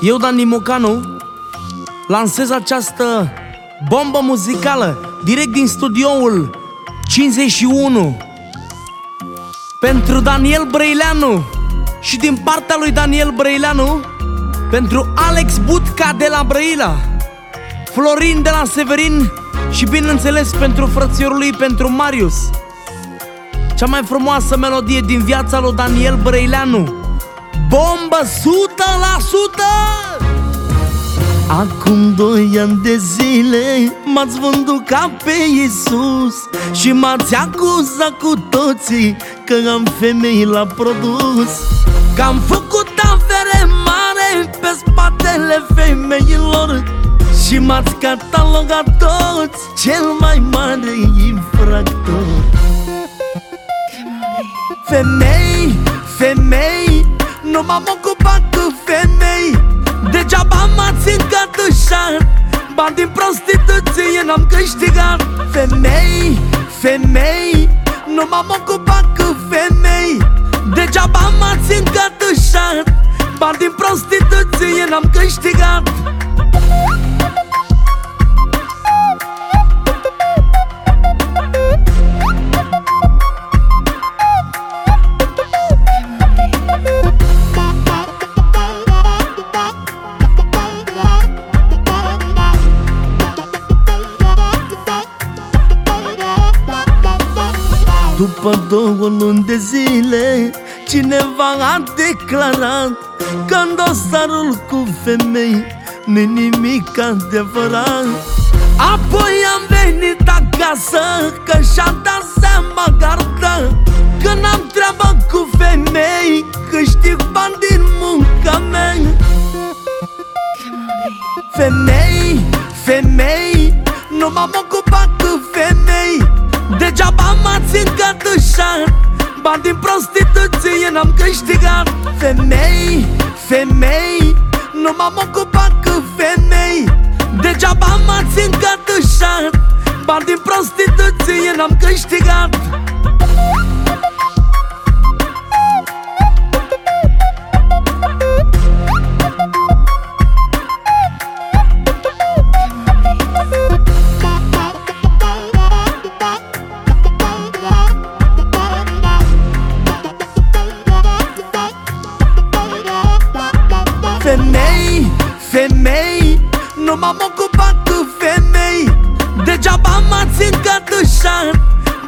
Eu, Dani Mocanu, lansez această bombă muzicală direct din studioul 51 pentru Daniel Brăileanu și din partea lui Daniel Brăileanu pentru Alex Butca de la Brăila, Florin de la Severin și bineînțeles pentru frățiorul lui, pentru Marius. Cea mai frumoasă melodie din viața lui Daniel Brăileanu Bombă 100%! Acum doi ani de zile m-ați vândut ca pe Iisus Și m-ați acuzat cu toții că am femei la produs Că am făcut avere mare pe spatele femeilor Și m-ați catalogat toți cel mai mare infractor Femei, femei, nu m-am ocupat cu femei. Degeaba m-ați încătușat. Bani din prostituție n-am câștigat. Femei, femei Nu m-am ocupat cu femei. Degeaba m-ați încătușat. Bani din prostituție n-am câștigat După două luni de zile Cineva a declarat că în dosarul cu femei nu nimic adevărat. Apoi am venit acasă Că și-a dat seama gardă Că n-am treabă cu femei Câștig bani din munca mea. Femei, femei Nu m-am ocupat cu femei Degeaba m-ați încătușat. Bani din prostituție n-am câștigat. Femei, femei Nu m-am ocupat cu femei. Degeaba m-ați încătușat. Bani din prostituție n-am câștigat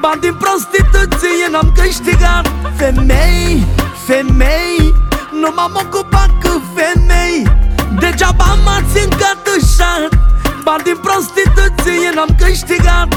Bani din prostituție n-am câștigat. Femei, femei Nu m-am ocupat cu femei. Degeaba m-ați încătușat. Bani din prostituție n-am câștigat